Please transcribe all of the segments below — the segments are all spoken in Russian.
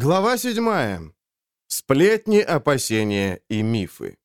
Глава 7. Сплетни, опасения и мифы.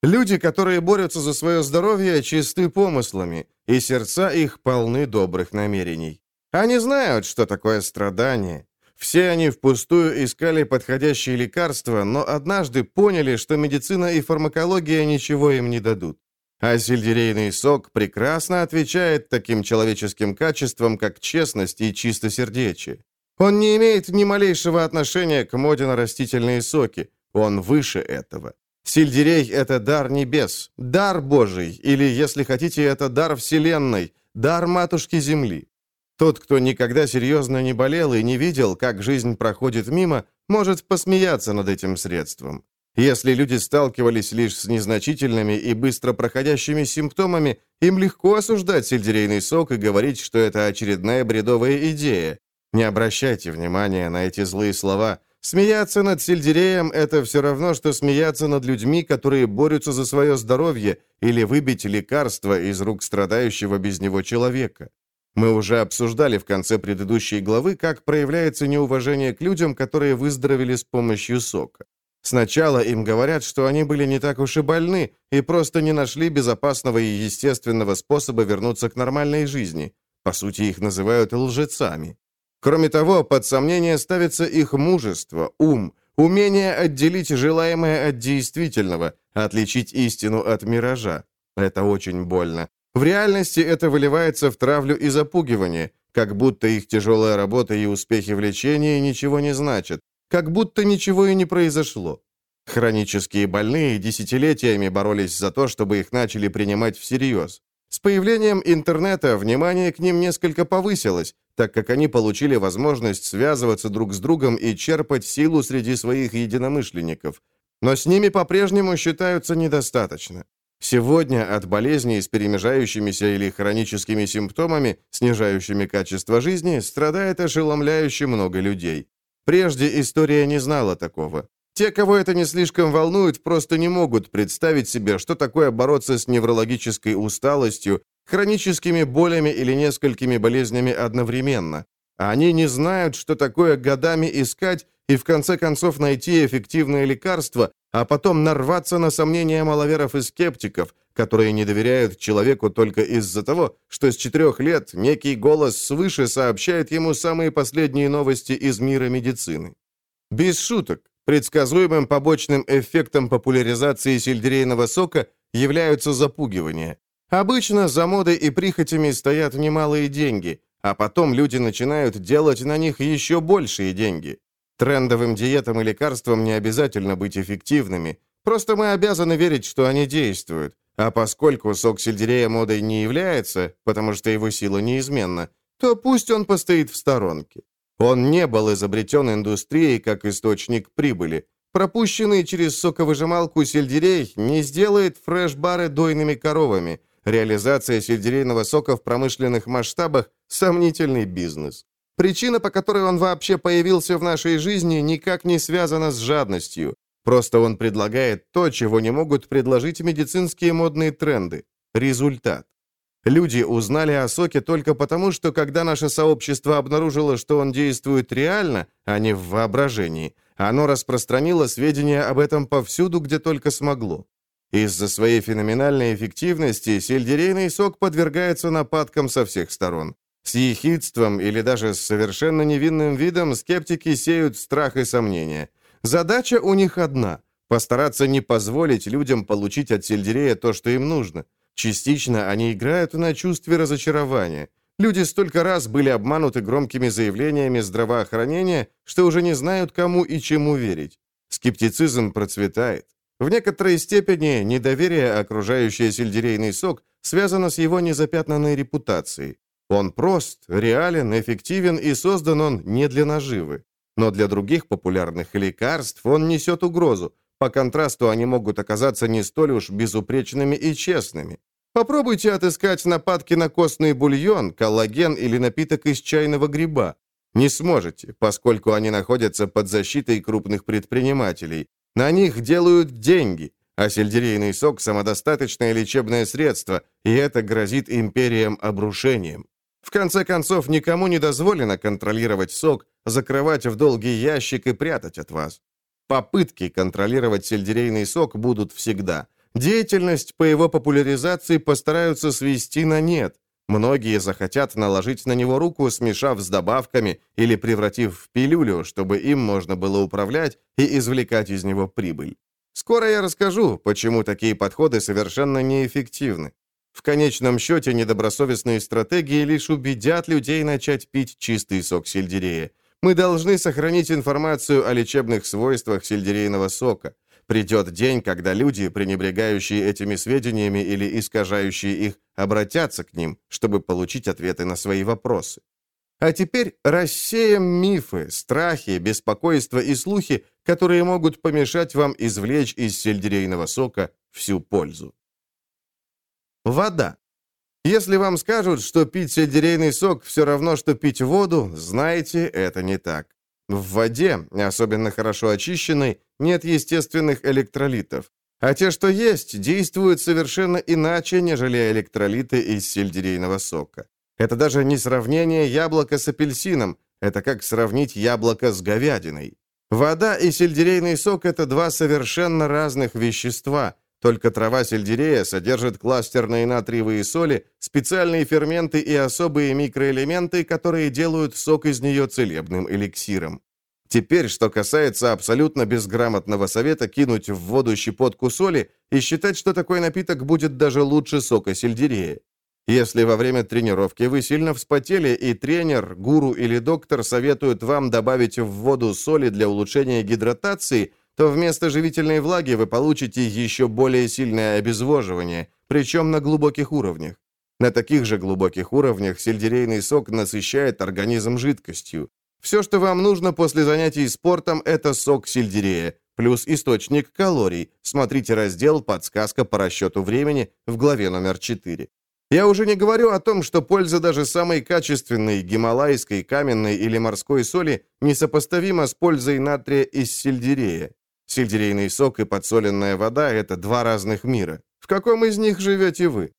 Люди, которые борются за свое здоровье, чисты помыслами, и сердца их полны добрых намерений. Они знают, что такое страдание. Все они впустую искали подходящие лекарства, но однажды поняли, что медицина и фармакология ничего им не дадут. А сельдерейный сок прекрасно отвечает таким человеческим качествам, как честность и чистосердечие. Он не имеет ни малейшего отношения к моде на растительные соки. Он выше этого. Сельдерей — это дар небес, дар Божий, или, если хотите, это дар Вселенной, дар Матушки Земли. Тот, кто никогда серьезно не болел и не видел, как жизнь проходит мимо, может посмеяться над этим средством. Если люди сталкивались лишь с незначительными и быстро проходящими симптомами, им легко осуждать сельдерейный сок и говорить, что это очередная бредовая идея. Не обращайте внимания на эти злые слова. Смеяться над сельдереем – это все равно, что смеяться над людьми, которые борются за свое здоровье, или выбить лекарство из рук страдающего без него человека. Мы уже обсуждали в конце предыдущей главы, как проявляется неуважение к людям, которые выздоровели с помощью сока. Сначала им говорят, что они были не так уж и больны и просто не нашли безопасного и естественного способа вернуться к нормальной жизни. По сути, их называют лжецами. Кроме того, под сомнение ставится их мужество, ум, умение отделить желаемое от действительного, отличить истину от миража. Это очень больно. В реальности это выливается в травлю и запугивание, как будто их тяжелая работа и успехи в лечении ничего не значат, как будто ничего и не произошло. Хронические больные десятилетиями боролись за то, чтобы их начали принимать всерьез. С появлением интернета внимание к ним несколько повысилось, так как они получили возможность связываться друг с другом и черпать силу среди своих единомышленников. Но с ними по-прежнему считаются недостаточно. Сегодня от болезней с перемежающимися или хроническими симптомами, снижающими качество жизни, страдает ошеломляюще много людей. Прежде история не знала такого. Те, кого это не слишком волнует, просто не могут представить себе, что такое бороться с неврологической усталостью, хроническими болями или несколькими болезнями одновременно. Они не знают, что такое годами искать и в конце концов найти эффективное лекарство, а потом нарваться на сомнения маловеров и скептиков, которые не доверяют человеку только из-за того, что с четырех лет некий голос свыше сообщает ему самые последние новости из мира медицины. Без шуток, Предсказуемым побочным эффектом популяризации сельдерейного сока являются запугивания. Обычно за модой и прихотями стоят немалые деньги, а потом люди начинают делать на них еще большие деньги. Трендовым диетам и лекарствам не обязательно быть эффективными, просто мы обязаны верить, что они действуют. А поскольку сок сельдерея модой не является, потому что его сила неизменна, то пусть он постоит в сторонке. Он не был изобретен индустрией как источник прибыли. Пропущенный через соковыжималку сельдерей не сделает фреш-бары дойными коровами. Реализация сельдерейного сока в промышленных масштабах – сомнительный бизнес. Причина, по которой он вообще появился в нашей жизни, никак не связана с жадностью. Просто он предлагает то, чего не могут предложить медицинские модные тренды – результат. Люди узнали о соке только потому, что когда наше сообщество обнаружило, что он действует реально, а не в воображении, оно распространило сведения об этом повсюду, где только смогло. Из-за своей феноменальной эффективности сельдерейный сок подвергается нападкам со всех сторон. С ехидством или даже с совершенно невинным видом скептики сеют страх и сомнения. Задача у них одна – постараться не позволить людям получить от сельдерея то, что им нужно – Частично они играют на чувстве разочарования. Люди столько раз были обмануты громкими заявлениями здравоохранения, что уже не знают, кому и чему верить. Скептицизм процветает. В некоторой степени недоверие, окружающее сельдерейный сок, связано с его незапятнанной репутацией. Он прост, реален, эффективен и создан он не для наживы. Но для других популярных лекарств он несет угрозу, по контрасту они могут оказаться не столь уж безупречными и честными. Попробуйте отыскать нападки на костный бульон, коллаген или напиток из чайного гриба. Не сможете, поскольку они находятся под защитой крупных предпринимателей. На них делают деньги, а сельдерейный сок – самодостаточное лечебное средство, и это грозит империям обрушением. В конце концов, никому не дозволено контролировать сок, закрывать в долгий ящик и прятать от вас. Попытки контролировать сельдерейный сок будут всегда. Деятельность по его популяризации постараются свести на нет. Многие захотят наложить на него руку, смешав с добавками или превратив в пилюлю, чтобы им можно было управлять и извлекать из него прибыль. Скоро я расскажу, почему такие подходы совершенно неэффективны. В конечном счете, недобросовестные стратегии лишь убедят людей начать пить чистый сок сельдерея. Мы должны сохранить информацию о лечебных свойствах сельдерейного сока. Придет день, когда люди, пренебрегающие этими сведениями или искажающие их, обратятся к ним, чтобы получить ответы на свои вопросы. А теперь рассеем мифы, страхи, беспокойства и слухи, которые могут помешать вам извлечь из сельдерейного сока всю пользу. Вода. Если вам скажут, что пить сельдерейный сок все равно, что пить воду, знайте, это не так. В воде, особенно хорошо очищенной, нет естественных электролитов. А те, что есть, действуют совершенно иначе, нежели электролиты из сельдерейного сока. Это даже не сравнение яблока с апельсином, это как сравнить яблоко с говядиной. Вода и сельдерейный сок – это два совершенно разных вещества, только трава сельдерея содержит кластерные натриевые соли, специальные ферменты и особые микроэлементы, которые делают сок из нее целебным эликсиром. Теперь, что касается абсолютно безграмотного совета кинуть в воду щепотку соли и считать, что такой напиток будет даже лучше сока сельдерея. Если во время тренировки вы сильно вспотели, и тренер, гуру или доктор советуют вам добавить в воду соли для улучшения гидратации – то вместо живительной влаги вы получите еще более сильное обезвоживание, причем на глубоких уровнях. На таких же глубоких уровнях сельдерейный сок насыщает организм жидкостью. Все, что вам нужно после занятий спортом, это сок сельдерея, плюс источник калорий. Смотрите раздел «Подсказка по расчету времени» в главе номер 4. Я уже не говорю о том, что польза даже самой качественной гималайской, каменной или морской соли несопоставима с пользой натрия из сельдерея. Сельдерейный сок и подсоленная вода – это два разных мира. В каком из них живете вы?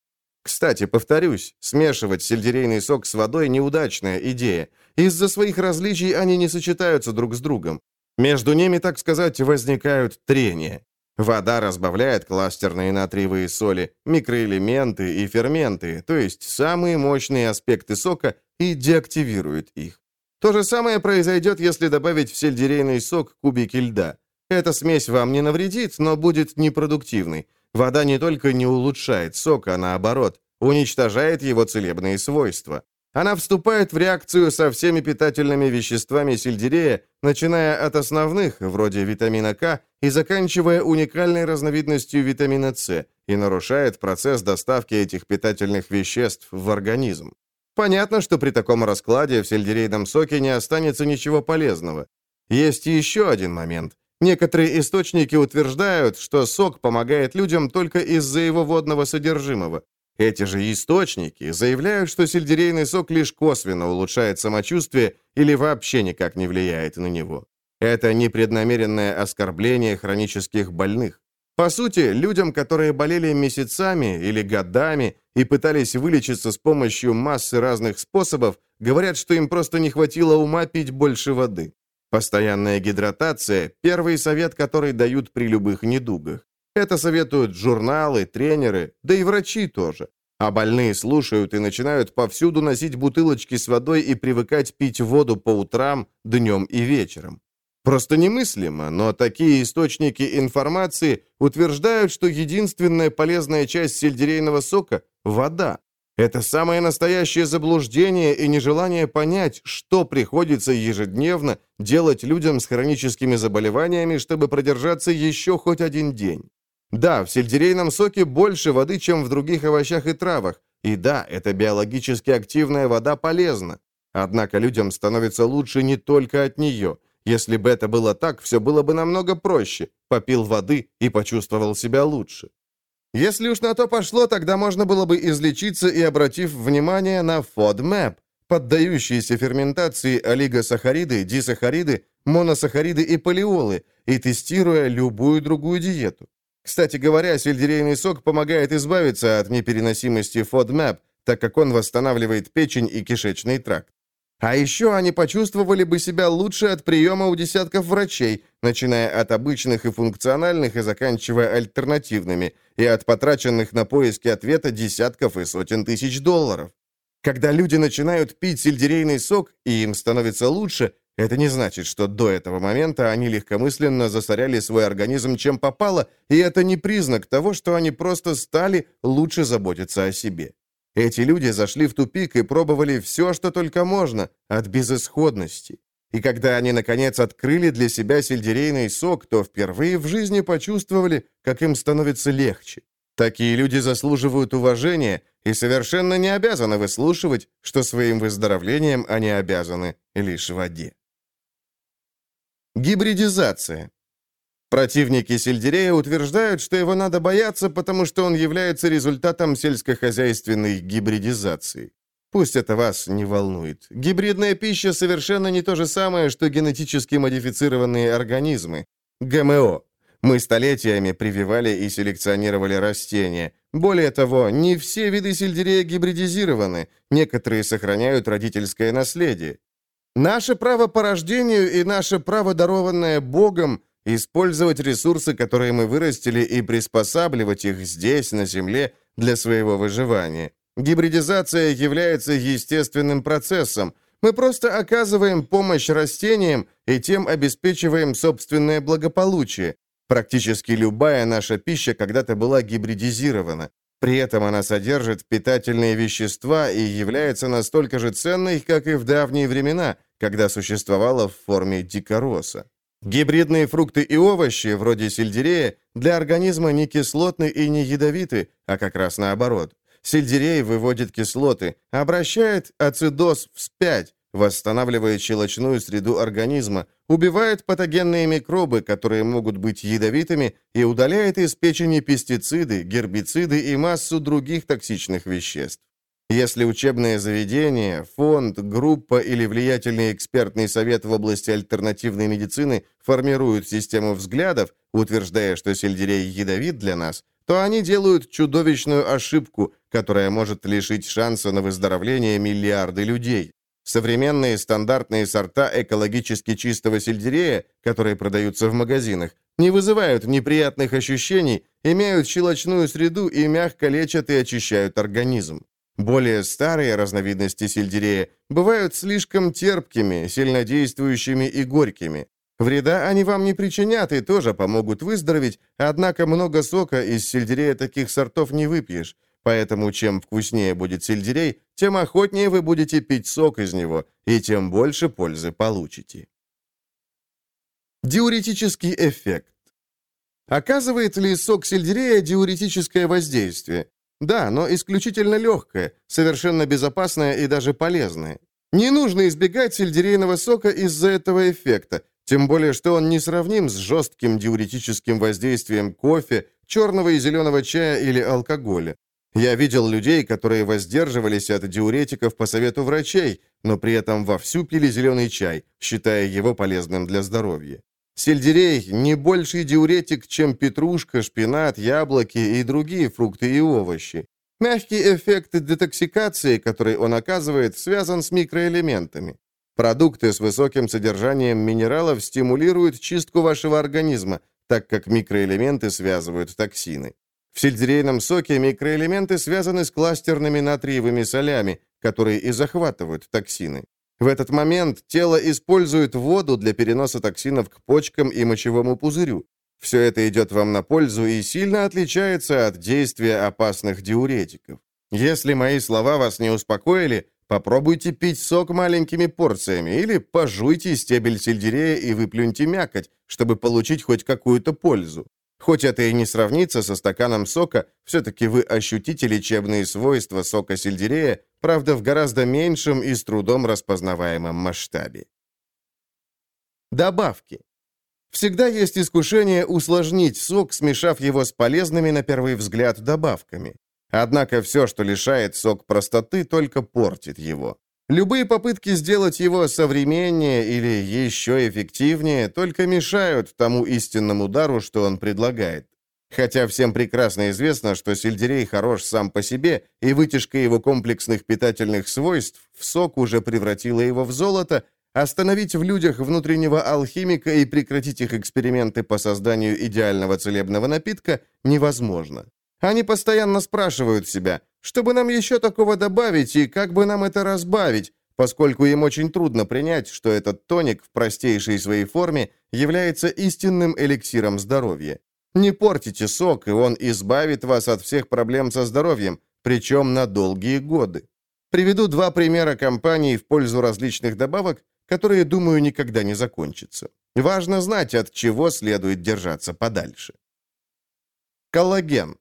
Кстати, повторюсь, смешивать сельдерейный сок с водой – неудачная идея. Из-за своих различий они не сочетаются друг с другом. Между ними, так сказать, возникают трения. Вода разбавляет кластерные натриевые соли, микроэлементы и ферменты, то есть самые мощные аспекты сока, и деактивирует их. То же самое произойдет, если добавить в сельдерейный сок кубики льда. Эта смесь вам не навредит, но будет непродуктивной. Вода не только не улучшает сок, а наоборот, уничтожает его целебные свойства. Она вступает в реакцию со всеми питательными веществами сельдерея, начиная от основных, вроде витамина К, и заканчивая уникальной разновидностью витамина С, и нарушает процесс доставки этих питательных веществ в организм. Понятно, что при таком раскладе в сельдерейном соке не останется ничего полезного. Есть еще один момент. Некоторые источники утверждают, что сок помогает людям только из-за его водного содержимого. Эти же источники заявляют, что сельдерейный сок лишь косвенно улучшает самочувствие или вообще никак не влияет на него. Это непреднамеренное оскорбление хронических больных. По сути, людям, которые болели месяцами или годами и пытались вылечиться с помощью массы разных способов, говорят, что им просто не хватило ума пить больше воды. Постоянная гидратация – первый совет, который дают при любых недугах. Это советуют журналы, тренеры, да и врачи тоже. А больные слушают и начинают повсюду носить бутылочки с водой и привыкать пить воду по утрам, днем и вечером. Просто немыслимо, но такие источники информации утверждают, что единственная полезная часть сельдерейного сока – вода. Это самое настоящее заблуждение и нежелание понять, что приходится ежедневно делать людям с хроническими заболеваниями, чтобы продержаться еще хоть один день. Да, в сельдерейном соке больше воды, чем в других овощах и травах. И да, эта биологически активная вода полезна. Однако людям становится лучше не только от нее. Если бы это было так, все было бы намного проще. Попил воды и почувствовал себя лучше. Если уж на то пошло, тогда можно было бы излечиться и обратив внимание на FODMAP, поддающиеся ферментации олигосахариды, дисахариды, моносахариды и полиолы, и тестируя любую другую диету. Кстати говоря, сельдерейный сок помогает избавиться от непереносимости FODMAP, так как он восстанавливает печень и кишечный тракт. А еще они почувствовали бы себя лучше от приема у десятков врачей, начиная от обычных и функциональных и заканчивая альтернативными, и от потраченных на поиски ответа десятков и сотен тысяч долларов. Когда люди начинают пить сельдерейный сок, и им становится лучше, это не значит, что до этого момента они легкомысленно засоряли свой организм чем попало, и это не признак того, что они просто стали лучше заботиться о себе. Эти люди зашли в тупик и пробовали все, что только можно, от безысходности. И когда они, наконец, открыли для себя сельдерейный сок, то впервые в жизни почувствовали, как им становится легче. Такие люди заслуживают уважения и совершенно не обязаны выслушивать, что своим выздоровлением они обязаны лишь воде. Гибридизация. Противники сельдерея утверждают, что его надо бояться, потому что он является результатом сельскохозяйственной гибридизации. Пусть это вас не волнует. Гибридная пища совершенно не то же самое, что генетически модифицированные организмы. ГМО. Мы столетиями прививали и селекционировали растения. Более того, не все виды сельдерея гибридизированы, некоторые сохраняют родительское наследие. Наше право по рождению и наше право, дарованное Богом, Использовать ресурсы, которые мы вырастили, и приспосабливать их здесь, на Земле, для своего выживания. Гибридизация является естественным процессом. Мы просто оказываем помощь растениям и тем обеспечиваем собственное благополучие. Практически любая наша пища когда-то была гибридизирована. При этом она содержит питательные вещества и является настолько же ценной, как и в давние времена, когда существовала в форме дикороса. Гибридные фрукты и овощи, вроде сельдерея, для организма не кислотны и не ядовиты, а как раз наоборот. Сельдерей выводит кислоты, обращает ацидоз вспять, восстанавливает щелочную среду организма, убивает патогенные микробы, которые могут быть ядовитыми, и удаляет из печени пестициды, гербициды и массу других токсичных веществ. Если учебное заведение, фонд, группа или влиятельный экспертный совет в области альтернативной медицины формируют систему взглядов, утверждая, что сельдерей ядовит для нас, то они делают чудовищную ошибку, которая может лишить шанса на выздоровление миллиарды людей. Современные стандартные сорта экологически чистого сельдерея, которые продаются в магазинах, не вызывают неприятных ощущений, имеют щелочную среду и мягко лечат и очищают организм. Более старые разновидности сельдерея бывают слишком терпкими, сильнодействующими и горькими. Вреда они вам не причинят и тоже помогут выздороветь, однако много сока из сельдерея таких сортов не выпьешь. Поэтому чем вкуснее будет сельдерей, тем охотнее вы будете пить сок из него, и тем больше пользы получите. Диуретический эффект. Оказывает ли сок сельдерея диуретическое воздействие? Да, но исключительно легкое, совершенно безопасное и даже полезное. Не нужно избегать сельдерейного сока из-за этого эффекта, тем более, что он не сравним с жестким диуретическим воздействием кофе, черного и зеленого чая или алкоголя. Я видел людей, которые воздерживались от диуретиков по совету врачей, но при этом вовсю пили зеленый чай, считая его полезным для здоровья. Сельдерей – не больший диуретик, чем петрушка, шпинат, яблоки и другие фрукты и овощи. Мягкий эффект детоксикации, который он оказывает, связан с микроэлементами. Продукты с высоким содержанием минералов стимулируют чистку вашего организма, так как микроэлементы связывают токсины. В сельдерейном соке микроэлементы связаны с кластерными натриевыми солями, которые и захватывают токсины. В этот момент тело использует воду для переноса токсинов к почкам и мочевому пузырю. Все это идет вам на пользу и сильно отличается от действия опасных диуретиков. Если мои слова вас не успокоили, попробуйте пить сок маленькими порциями или пожуйте стебель сельдерея и выплюньте мякоть, чтобы получить хоть какую-то пользу. Хоть это и не сравнится со стаканом сока, все-таки вы ощутите лечебные свойства сока сельдерея, правда, в гораздо меньшем и с трудом распознаваемом масштабе. Добавки. Всегда есть искушение усложнить сок, смешав его с полезными, на первый взгляд, добавками. Однако все, что лишает сок простоты, только портит его. Любые попытки сделать его современнее или еще эффективнее только мешают тому истинному удару, что он предлагает. Хотя всем прекрасно известно, что сельдерей хорош сам по себе, и вытяжка его комплексных питательных свойств в сок уже превратила его в золото, остановить в людях внутреннего алхимика и прекратить их эксперименты по созданию идеального целебного напитка невозможно. Они постоянно спрашивают себя, что бы нам еще такого добавить и как бы нам это разбавить, поскольку им очень трудно принять, что этот тоник в простейшей своей форме является истинным эликсиром здоровья. Не портите сок, и он избавит вас от всех проблем со здоровьем, причем на долгие годы. Приведу два примера компаний в пользу различных добавок, которые, думаю, никогда не закончатся. Важно знать, от чего следует держаться подальше. Коллаген.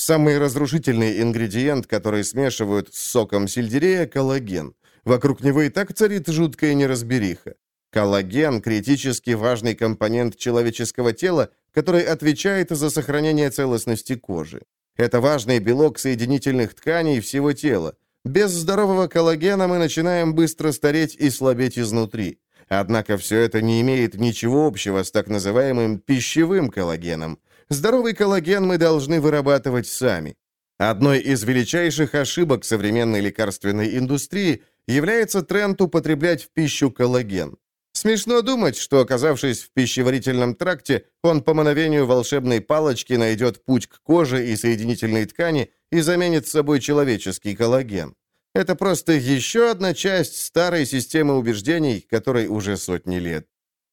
Самый разрушительный ингредиент, который смешивают с соком сельдерея – коллаген. Вокруг него и так царит жуткая неразбериха. Коллаген – критически важный компонент человеческого тела, который отвечает за сохранение целостности кожи. Это важный белок соединительных тканей всего тела. Без здорового коллагена мы начинаем быстро стареть и слабеть изнутри. Однако все это не имеет ничего общего с так называемым пищевым коллагеном. Здоровый коллаген мы должны вырабатывать сами. Одной из величайших ошибок современной лекарственной индустрии является тренд употреблять в пищу коллаген. Смешно думать, что, оказавшись в пищеварительном тракте, он по мановению волшебной палочки найдет путь к коже и соединительной ткани и заменит собой человеческий коллаген. Это просто еще одна часть старой системы убеждений, которой уже сотни лет.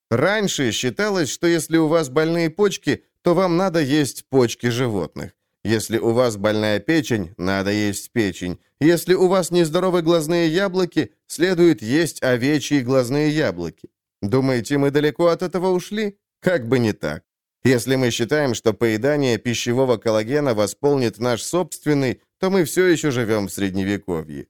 Раньше считалось, что если у вас больные почки, то вам надо есть почки животных. Если у вас больная печень, надо есть печень. Если у вас нездоровы глазные яблоки, следует есть овечьи глазные яблоки. Думаете, мы далеко от этого ушли? Как бы не так. Если мы считаем, что поедание пищевого коллагена восполнит наш собственный, то мы все еще живем в Средневековье.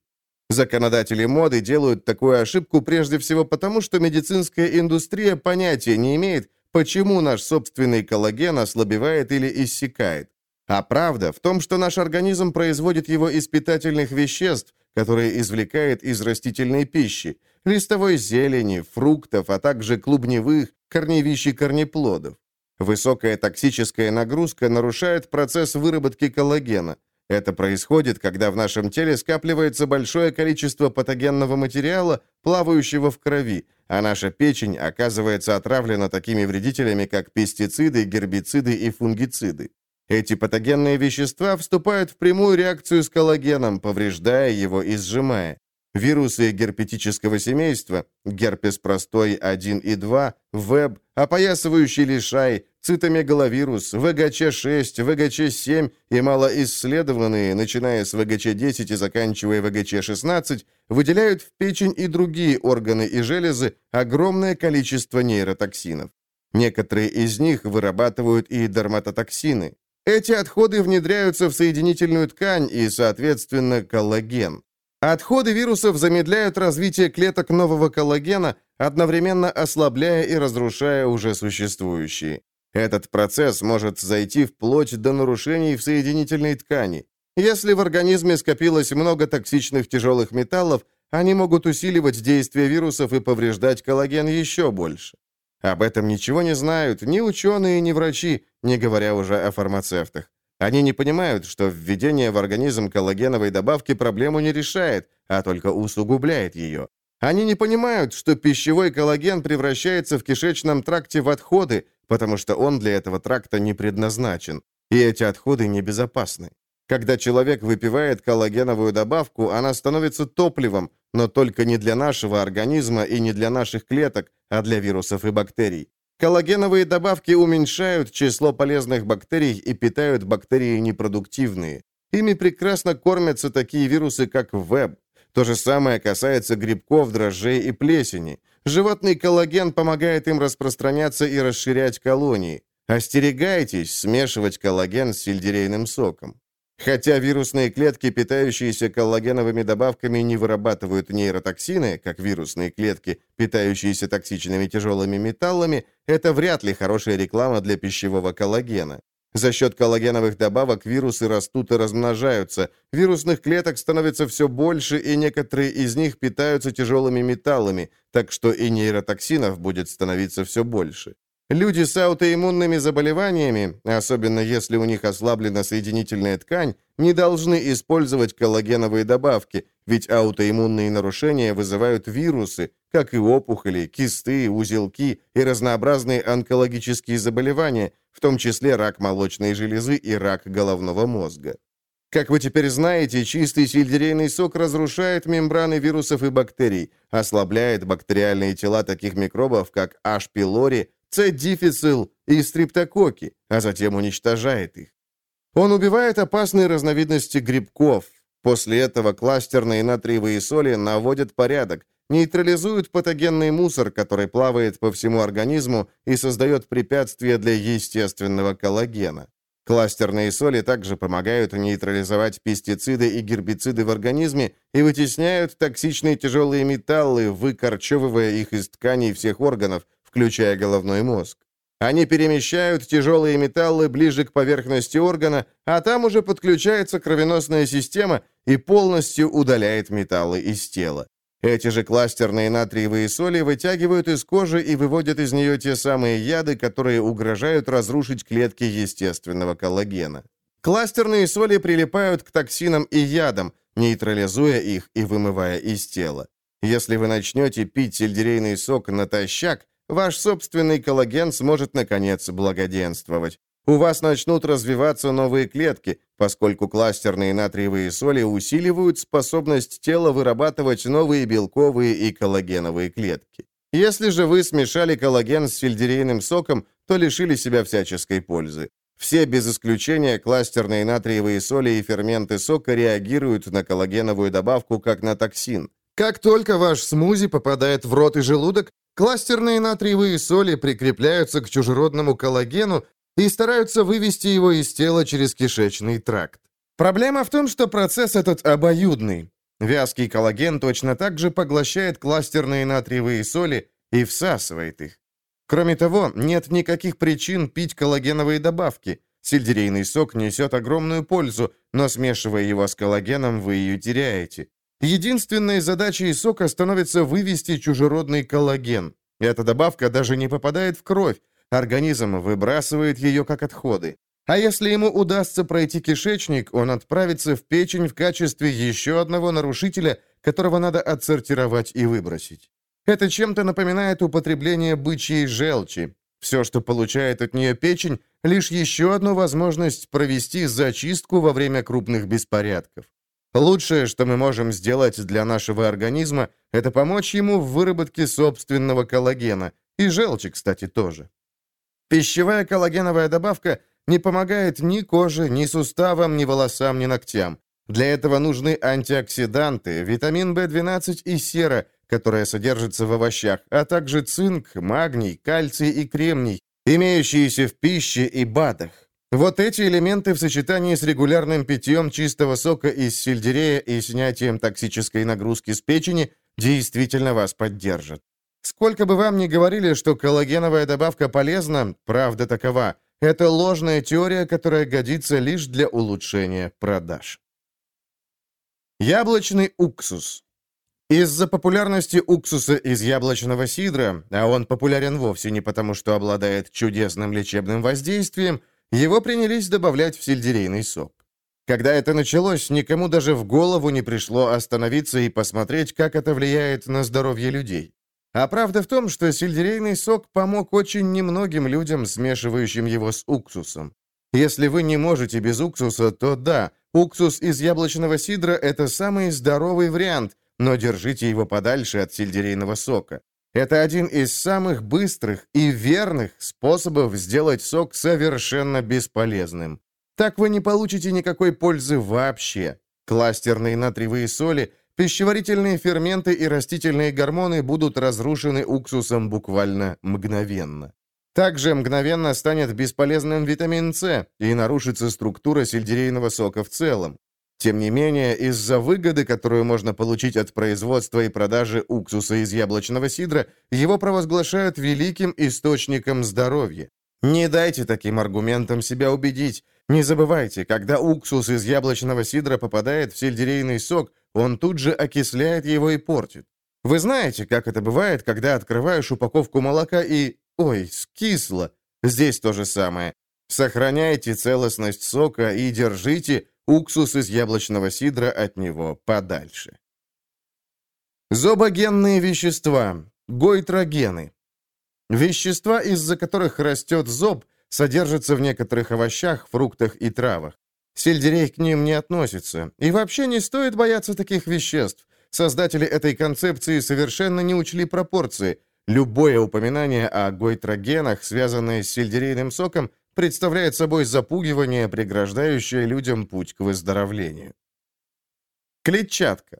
Законодатели моды делают такую ошибку прежде всего потому, что медицинская индустрия понятия не имеет, почему наш собственный коллаген ослабевает или иссякает. А правда в том, что наш организм производит его из питательных веществ, которые извлекает из растительной пищи, листовой зелени, фруктов, а также клубневых, корневищ и корнеплодов. Высокая токсическая нагрузка нарушает процесс выработки коллагена. Это происходит, когда в нашем теле скапливается большое количество патогенного материала, плавающего в крови, а наша печень оказывается отравлена такими вредителями, как пестициды, гербициды и фунгициды. Эти патогенные вещества вступают в прямую реакцию с коллагеном, повреждая его и сжимая. Вирусы герпетического семейства, герпес простой 1 и 2, веб, опоясывающий лишай, цитомегаловирус, ВГЧ-6, ВГЧ-7 и малоисследованные, начиная с ВГЧ-10 и заканчивая ВГЧ-16, выделяют в печень и другие органы и железы огромное количество нейротоксинов. Некоторые из них вырабатывают и дерматотоксины. Эти отходы внедряются в соединительную ткань и, соответственно, коллаген. Отходы вирусов замедляют развитие клеток нового коллагена, одновременно ослабляя и разрушая уже существующие. Этот процесс может зайти вплоть до нарушений в соединительной ткани. Если в организме скопилось много токсичных тяжелых металлов, они могут усиливать действие вирусов и повреждать коллаген еще больше. Об этом ничего не знают ни ученые, ни врачи, не говоря уже о фармацевтах. Они не понимают, что введение в организм коллагеновой добавки проблему не решает, а только усугубляет ее. Они не понимают, что пищевой коллаген превращается в кишечном тракте в отходы, потому что он для этого тракта не предназначен. И эти отходы небезопасны. Когда человек выпивает коллагеновую добавку, она становится топливом, но только не для нашего организма и не для наших клеток, а для вирусов и бактерий. Коллагеновые добавки уменьшают число полезных бактерий и питают бактерии непродуктивные. Ими прекрасно кормятся такие вирусы, как веб. То же самое касается грибков, дрожжей и плесени. Животный коллаген помогает им распространяться и расширять колонии. Остерегайтесь смешивать коллаген с сельдерейным соком. Хотя вирусные клетки, питающиеся коллагеновыми добавками, не вырабатывают нейротоксины, как вирусные клетки, питающиеся токсичными тяжелыми металлами, это вряд ли хорошая реклама для пищевого коллагена. За счет коллагеновых добавок вирусы растут и размножаются, вирусных клеток становится все больше, и некоторые из них питаются тяжелыми металлами, так что и нейротоксинов будет становиться все больше. Люди с аутоиммунными заболеваниями, особенно если у них ослаблена соединительная ткань, не должны использовать коллагеновые добавки, ведь аутоиммунные нарушения вызывают вирусы, как и опухоли, кисты, узелки и разнообразные онкологические заболевания, в том числе рак молочной железы и рак головного мозга. Как вы теперь знаете, чистый сельдерейный сок разрушает мембраны вирусов и бактерий, ослабляет бактериальные тела таких микробов, как H. pylori, C. difficile и стриптококи, а затем уничтожает их. Он убивает опасные разновидности грибков. После этого кластерные натриевые соли наводят порядок, нейтрализуют патогенный мусор, который плавает по всему организму и создает препятствия для естественного коллагена. Кластерные соли также помогают нейтрализовать пестициды и гербициды в организме и вытесняют токсичные тяжелые металлы, выкорчевывая их из тканей всех органов, включая головной мозг. Они перемещают тяжелые металлы ближе к поверхности органа, а там уже подключается кровеносная система и полностью удаляет металлы из тела. Эти же кластерные натриевые соли вытягивают из кожи и выводят из нее те самые яды, которые угрожают разрушить клетки естественного коллагена. Кластерные соли прилипают к токсинам и ядам, нейтрализуя их и вымывая из тела. Если вы начнете пить сельдерейный сок натощак, ваш собственный коллаген сможет, наконец, благоденствовать. У вас начнут развиваться новые клетки, поскольку кластерные натриевые соли усиливают способность тела вырабатывать новые белковые и коллагеновые клетки. Если же вы смешали коллаген с сельдерейным соком, то лишили себя всяческой пользы. Все без исключения кластерные натриевые соли и ферменты сока реагируют на коллагеновую добавку как на токсин. Как только ваш смузи попадает в рот и желудок, кластерные натриевые соли прикрепляются к чужеродному коллагену и стараются вывести его из тела через кишечный тракт. Проблема в том, что процесс этот обоюдный. Вязкий коллаген точно так же поглощает кластерные натриевые соли и всасывает их. Кроме того, нет никаких причин пить коллагеновые добавки. Сельдерейный сок несет огромную пользу, но смешивая его с коллагеном, вы ее теряете. Единственной задачей сока становится вывести чужеродный коллаген. Эта добавка даже не попадает в кровь, Организм выбрасывает ее как отходы. А если ему удастся пройти кишечник, он отправится в печень в качестве еще одного нарушителя, которого надо отсортировать и выбросить. Это чем-то напоминает употребление бычьей желчи. Все, что получает от нее печень, лишь еще одну возможность провести зачистку во время крупных беспорядков. Лучшее, что мы можем сделать для нашего организма, это помочь ему в выработке собственного коллагена, и желчи, кстати, тоже. Пищевая коллагеновая добавка не помогает ни коже, ни суставам, ни волосам, ни ногтям. Для этого нужны антиоксиданты, витамин В12 и сера, которая содержится в овощах, а также цинк, магний, кальций и кремний, имеющиеся в пище и БАДах. Вот эти элементы в сочетании с регулярным питьем чистого сока из сельдерея и снятием токсической нагрузки с печени действительно вас поддержат. Сколько бы вам ни говорили, что коллагеновая добавка полезна, правда такова. Это ложная теория, которая годится лишь для улучшения продаж. Яблочный уксус. Из-за популярности уксуса из яблочного сидра, а он популярен вовсе не потому, что обладает чудесным лечебным воздействием, его принялись добавлять в сельдерейный сок. Когда это началось, никому даже в голову не пришло остановиться и посмотреть, как это влияет на здоровье людей. А правда в том, что сельдерейный сок помог очень немногим людям, смешивающим его с уксусом. Если вы не можете без уксуса, то да, уксус из яблочного сидра – это самый здоровый вариант, но держите его подальше от сельдерейного сока. Это один из самых быстрых и верных способов сделать сок совершенно бесполезным. Так вы не получите никакой пользы вообще. Кластерные натриевые соли Пищеварительные ферменты и растительные гормоны будут разрушены уксусом буквально мгновенно. Также мгновенно станет бесполезным витамин С и нарушится структура сельдерейного сока в целом. Тем не менее, из-за выгоды, которую можно получить от производства и продажи уксуса из яблочного сидра, его провозглашают великим источником здоровья. Не дайте таким аргументам себя убедить. Не забывайте, когда уксус из яблочного сидра попадает в сельдерейный сок, он тут же окисляет его и портит. Вы знаете, как это бывает, когда открываешь упаковку молока и... Ой, скисло. Здесь то же самое. Сохраняйте целостность сока и держите уксус из яблочного сидра от него подальше. Зобогенные вещества. Гойтрогены. Вещества, из-за которых растет зоб, содержатся в некоторых овощах, фруктах и травах. Сельдерей к ним не относится. И вообще не стоит бояться таких веществ. Создатели этой концепции совершенно не учли пропорции. Любое упоминание о гойтрогенах, связанное с сельдерейным соком, представляет собой запугивание, преграждающее людям путь к выздоровлению. Клетчатка.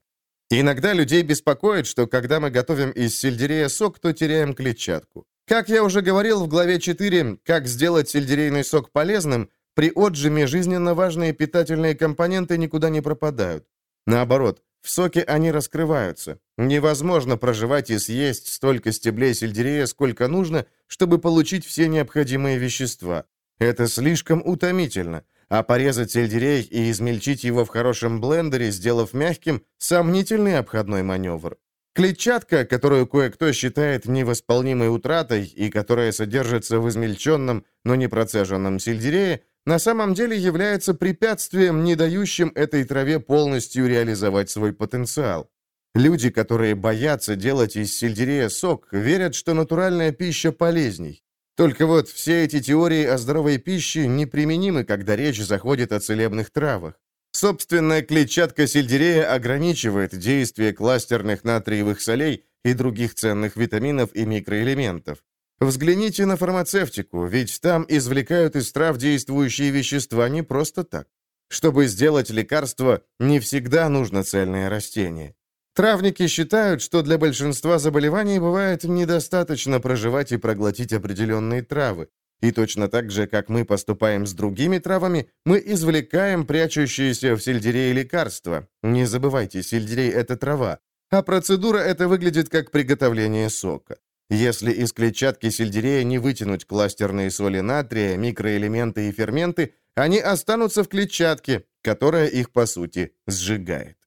Иногда людей беспокоит, что когда мы готовим из сельдерея сок, то теряем клетчатку. Как я уже говорил в главе 4, как сделать сельдерейный сок полезным, при отжиме жизненно важные питательные компоненты никуда не пропадают. Наоборот, в соке они раскрываются. Невозможно проживать и съесть столько стеблей сельдерея, сколько нужно, чтобы получить все необходимые вещества. Это слишком утомительно. А порезать сельдерей и измельчить его в хорошем блендере, сделав мягким, сомнительный обходной маневр. Клетчатка, которую кое-кто считает невосполнимой утратой и которая содержится в измельченном, но не процеженном сельдерее, на самом деле является препятствием, не дающим этой траве полностью реализовать свой потенциал. Люди, которые боятся делать из сельдерея сок, верят, что натуральная пища полезней. Только вот все эти теории о здоровой пище неприменимы, когда речь заходит о целебных травах. Собственная клетчатка сельдерея ограничивает действие кластерных натриевых солей и других ценных витаминов и микроэлементов. Взгляните на фармацевтику, ведь там извлекают из трав действующие вещества не просто так. Чтобы сделать лекарство, не всегда нужно цельное растение. Травники считают, что для большинства заболеваний бывает недостаточно проживать и проглотить определенные травы. И точно так же, как мы поступаем с другими травами, мы извлекаем прячущиеся в сельдерее лекарства. Не забывайте, сельдерей – это трава. А процедура это выглядит как приготовление сока. Если из клетчатки сельдерея не вытянуть кластерные соли натрия, микроэлементы и ферменты, они останутся в клетчатке, которая их, по сути, сжигает.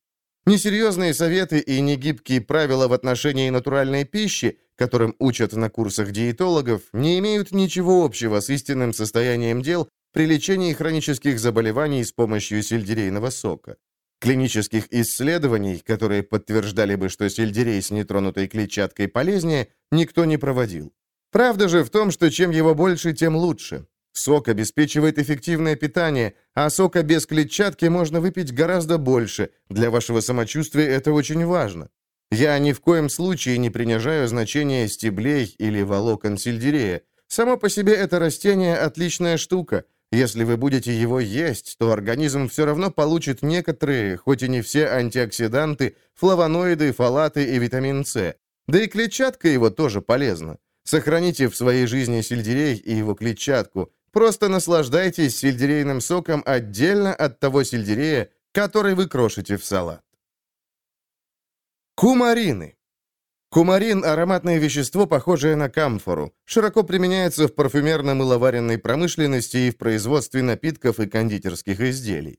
Несерьезные советы и негибкие правила в отношении натуральной пищи, которым учат на курсах диетологов, не имеют ничего общего с истинным состоянием дел при лечении хронических заболеваний с помощью сельдерейного сока. Клинических исследований, которые подтверждали бы, что сельдерей с нетронутой клетчаткой полезнее, никто не проводил. Правда же в том, что чем его больше, тем лучше. Сок обеспечивает эффективное питание, а сока без клетчатки можно выпить гораздо больше. Для вашего самочувствия это очень важно. Я ни в коем случае не принижаю значение стеблей или волокон сельдерея. Само по себе это растение отличная штука – если вы будете его есть, то организм все равно получит некоторые, хоть и не все антиоксиданты, флавоноиды, фолаты и витамин С. Да и клетчатка его тоже полезна. Сохраните в своей жизни сельдерей и его клетчатку. Просто наслаждайтесь сельдерейным соком отдельно от того сельдерея, который вы крошите в салат. Кумарины. Кумарин – ароматное вещество, похожее на камфору. Широко применяется в парфюмерно-мыловаренной промышленности и в производстве напитков и кондитерских изделий.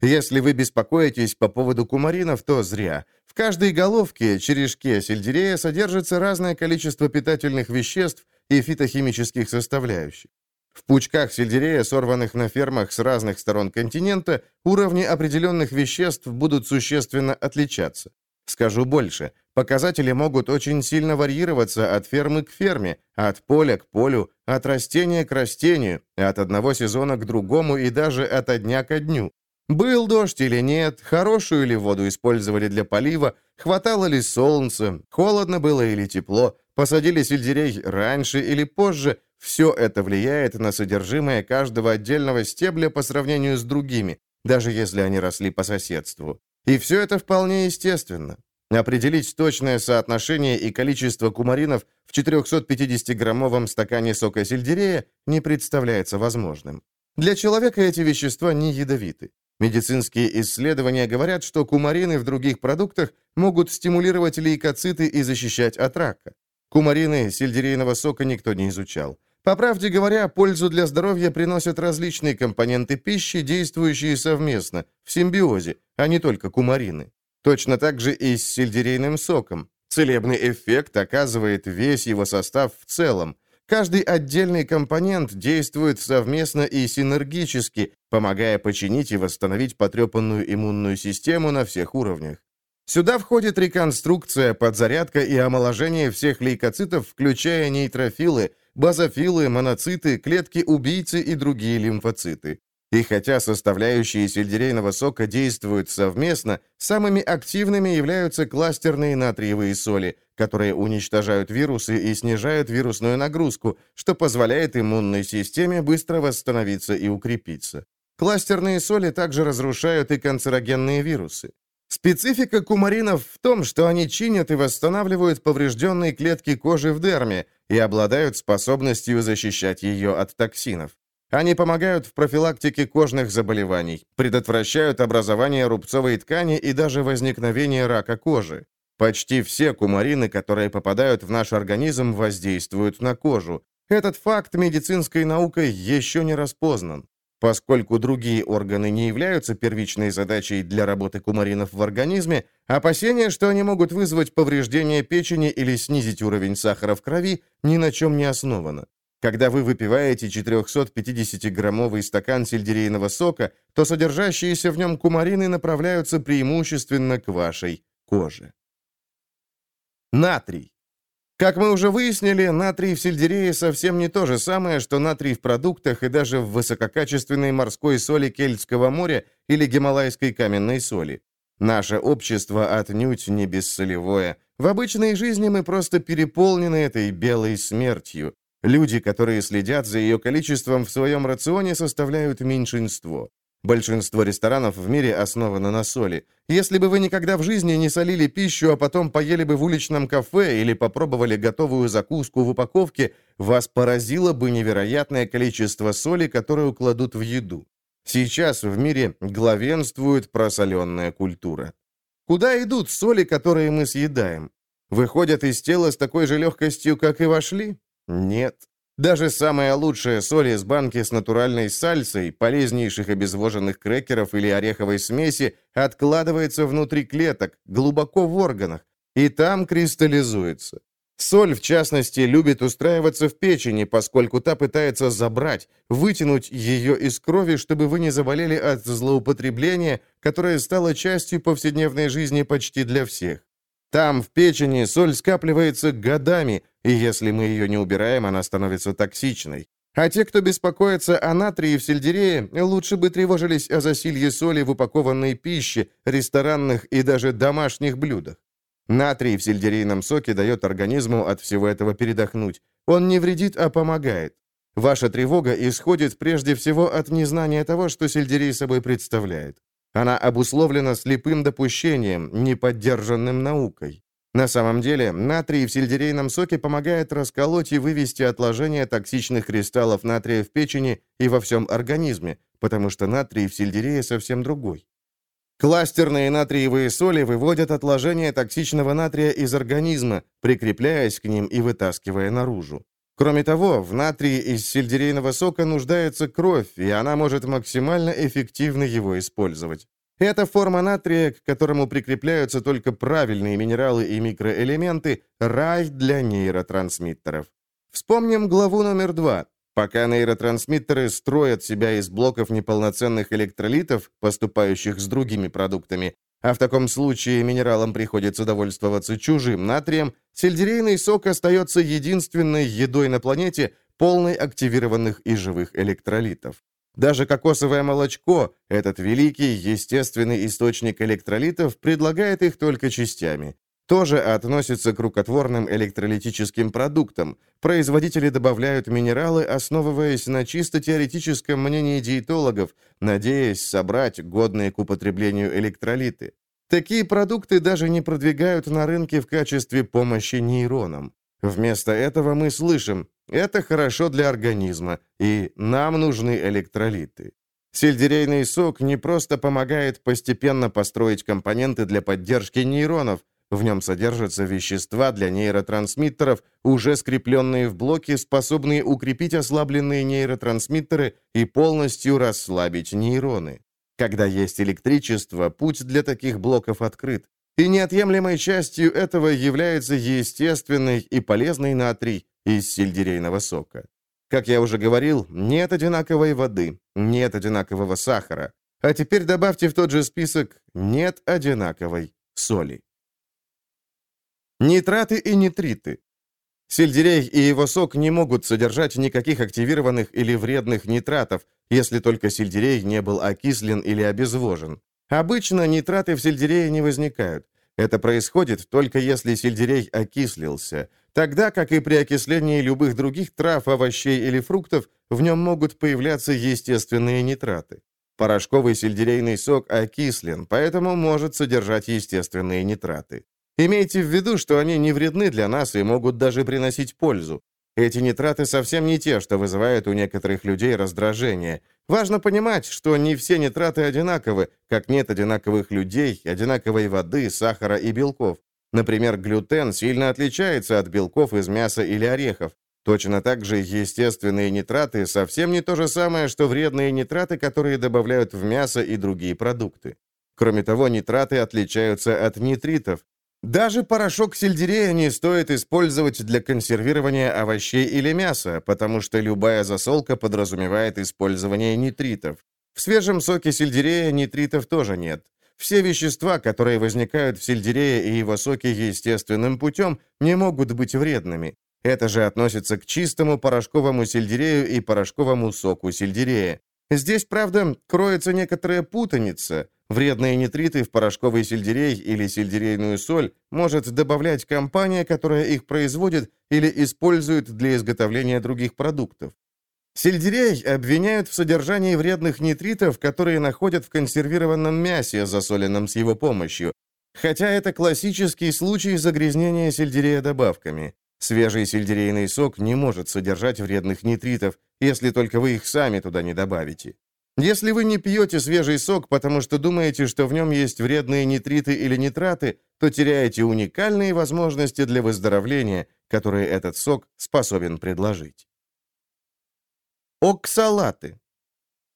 Если вы беспокоитесь по поводу кумаринов, то зря. В каждой головке, черешке сельдерея содержится разное количество питательных веществ и фитохимических составляющих. В пучках сельдерея, сорванных на фермах с разных сторон континента, уровни определенных веществ будут существенно отличаться. Скажу больше, показатели могут очень сильно варьироваться от фермы к ферме, от поля к полю, от растения к растению, от одного сезона к другому и даже от дня ко дню. Был дождь или нет, хорошую ли воду использовали для полива, хватало ли солнца, холодно было или тепло, посадили сельдерей раньше или позже, все это влияет на содержимое каждого отдельного стебля по сравнению с другими, даже если они росли по соседству. И все это вполне естественно. Определить точное соотношение и количество кумаринов в 450-граммовом стакане сока сельдерея не представляется возможным. Для человека эти вещества не ядовиты. Медицинские исследования говорят, что кумарины в других продуктах могут стимулировать лейкоциты и защищать от рака. Кумарины сельдерейного сока никто не изучал. По правде говоря, пользу для здоровья приносят различные компоненты пищи, действующие совместно, в симбиозе, а не только кумарины. Точно так же и с сельдерейным соком. Целебный эффект оказывает весь его состав в целом. Каждый отдельный компонент действует совместно и синергически, помогая починить и восстановить потрепанную иммунную систему на всех уровнях. Сюда входит реконструкция, подзарядка и омоложение всех лейкоцитов, включая нейтрофилы, базофилы, моноциты, клетки-убийцы и другие лимфоциты. И хотя составляющие сельдерейного сока действуют совместно, самыми активными являются кластерные натриевые соли, которые уничтожают вирусы и снижают вирусную нагрузку, что позволяет иммунной системе быстро восстановиться и укрепиться. Кластерные соли также разрушают и канцерогенные вирусы. Специфика кумаринов в том, что они чинят и восстанавливают поврежденные клетки кожи в дерме и обладают способностью защищать ее от токсинов. Они помогают в профилактике кожных заболеваний, предотвращают образование рубцовой ткани и даже возникновение рака кожи. Почти все кумарины, которые попадают в наш организм, воздействуют на кожу. Этот факт медицинской наукой еще не распознан. Поскольку другие органы не являются первичной задачей для работы кумаринов в организме, опасения, что они могут вызвать повреждение печени или снизить уровень сахара в крови, ни на чем не основано. Когда вы выпиваете 450-граммовый стакан сельдерейного сока, то содержащиеся в нем кумарины направляются преимущественно к вашей коже. Натрий. Как мы уже выяснили, натрий в сельдерее совсем не то же самое, что натрий в продуктах и даже в высококачественной морской соли Кельтского моря или гималайской каменной соли. Наше общество отнюдь не бессолевое. В обычной жизни мы просто переполнены этой белой смертью. Люди, которые следят за ее количеством в своем рационе, составляют меньшинство. Большинство ресторанов в мире основано на соли. Если бы вы никогда в жизни не солили пищу, а потом поели бы в уличном кафе или попробовали готовую закуску в упаковке, вас поразило бы невероятное количество соли, которую кладут в еду. Сейчас в мире главенствует просоленная культура. Куда идут соли, которые мы съедаем? Выходят из тела с такой же легкостью, как и вошли? Нет. Даже самая лучшая соль из банки с натуральной сальсой, полезнейших обезвоженных крекеров или ореховой смеси откладывается внутри клеток, глубоко в органах, и там кристаллизуется. Соль, в частности, любит устраиваться в печени, поскольку та пытается забрать, вытянуть ее из крови, чтобы вы не заболели от злоупотребления, которое стало частью повседневной жизни почти для всех. Там, в печени, соль скапливается годами, и если мы ее не убираем, она становится токсичной. А те, кто беспокоится о натрии в сельдерее, лучше бы тревожились о засилье соли в упакованной пище, ресторанных и даже домашних блюдах. Натрий в сельдерейном соке дает организму от всего этого передохнуть. Он не вредит, а помогает. Ваша тревога исходит прежде всего от незнания того, что сельдерей собой представляет. Она обусловлена слепым допущением, не поддержанным наукой. На самом деле, натрий в сельдерейном соке помогает расколоть и вывести отложения токсичных кристаллов натрия в печени и во всем организме, потому что натрий в сельдерее совсем другой. Кластерные натриевые соли выводят отложения токсичного натрия из организма, прикрепляясь к ним и вытаскивая наружу. Кроме того, в натрии из сельдерейного сока нуждается кровь, и она может максимально эффективно его использовать. Эта форма натрия, к которому прикрепляются только правильные минералы и микроэлементы, рай для нейротрансмиттеров. Вспомним главу номер два. Пока нейротрансмиттеры строят себя из блоков неполноценных электролитов, поступающих с другими продуктами, а в таком случае минералам приходится довольствоваться чужим натрием, сельдерейный сок остается единственной едой на планете, полной активированных и живых электролитов. Даже кокосовое молочко, этот великий естественный источник электролитов, предлагает их только частями. Тоже относится к рукотворным электролитическим продуктам. Производители добавляют минералы, основываясь на чисто теоретическом мнении диетологов, надеясь собрать годные к употреблению электролиты. Такие продукты даже не продвигают на рынке в качестве помощи нейронам. Вместо этого мы слышим «это хорошо для организма» и «нам нужны электролиты». Сельдерейный сок не просто помогает постепенно построить компоненты для поддержки нейронов, в нем содержатся вещества для нейротрансмиттеров, уже скрепленные в блоки, способные укрепить ослабленные нейротрансмиттеры и полностью расслабить нейроны. Когда есть электричество, путь для таких блоков открыт. И неотъемлемой частью этого является естественный и полезный натрий, из сельдерейного сока. Как я уже говорил, нет одинаковой воды, нет одинакового сахара. А теперь добавьте в тот же список «нет одинаковой соли». Нитраты и нитриты. Сельдерей и его сок не могут содержать никаких активированных или вредных нитратов, если только сельдерей не был окислен или обезвожен. Обычно нитраты в сельдерее не возникают. Это происходит только если сельдерей окислился. Тогда, как и при окислении любых других трав, овощей или фруктов, в нем могут появляться естественные нитраты. Порошковый сельдерейный сок окислен, поэтому может содержать естественные нитраты. Имейте в виду, что они не вредны для нас и могут даже приносить пользу. Эти нитраты совсем не те, что вызывают у некоторых людей раздражение. Важно понимать, что не все нитраты одинаковы, как нет одинаковых людей, одинаковой воды, сахара и белков. Например, глютен сильно отличается от белков из мяса или орехов. Точно так же естественные нитраты совсем не то же самое, что вредные нитраты, которые добавляют в мясо и другие продукты. Кроме того, нитраты отличаются от нитритов. Даже порошок сельдерея не стоит использовать для консервирования овощей или мяса, потому что любая засолка подразумевает использование нитритов. В свежем соке сельдерея нитритов тоже нет. Все вещества, которые возникают в сельдерее и его соке естественным путем, не могут быть вредными. Это же относится к чистому порошковому сельдерею и порошковому соку сельдерея. Здесь, правда, кроется некоторая путаница. Вредные нитриты в порошковый сельдерей или сельдерейную соль может добавлять компания, которая их производит или использует для изготовления других продуктов. Сельдерей обвиняют в содержании вредных нитритов, которые находят в консервированном мясе, засоленном с его помощью. Хотя это классический случай загрязнения сельдерея добавками. Свежий сельдерейный сок не может содержать вредных нитритов, если только вы их сами туда не добавите. Если вы не пьете свежий сок, потому что думаете, что в нем есть вредные нитриты или нитраты, то теряете уникальные возможности для выздоровления, которые этот сок способен предложить. Оксалаты.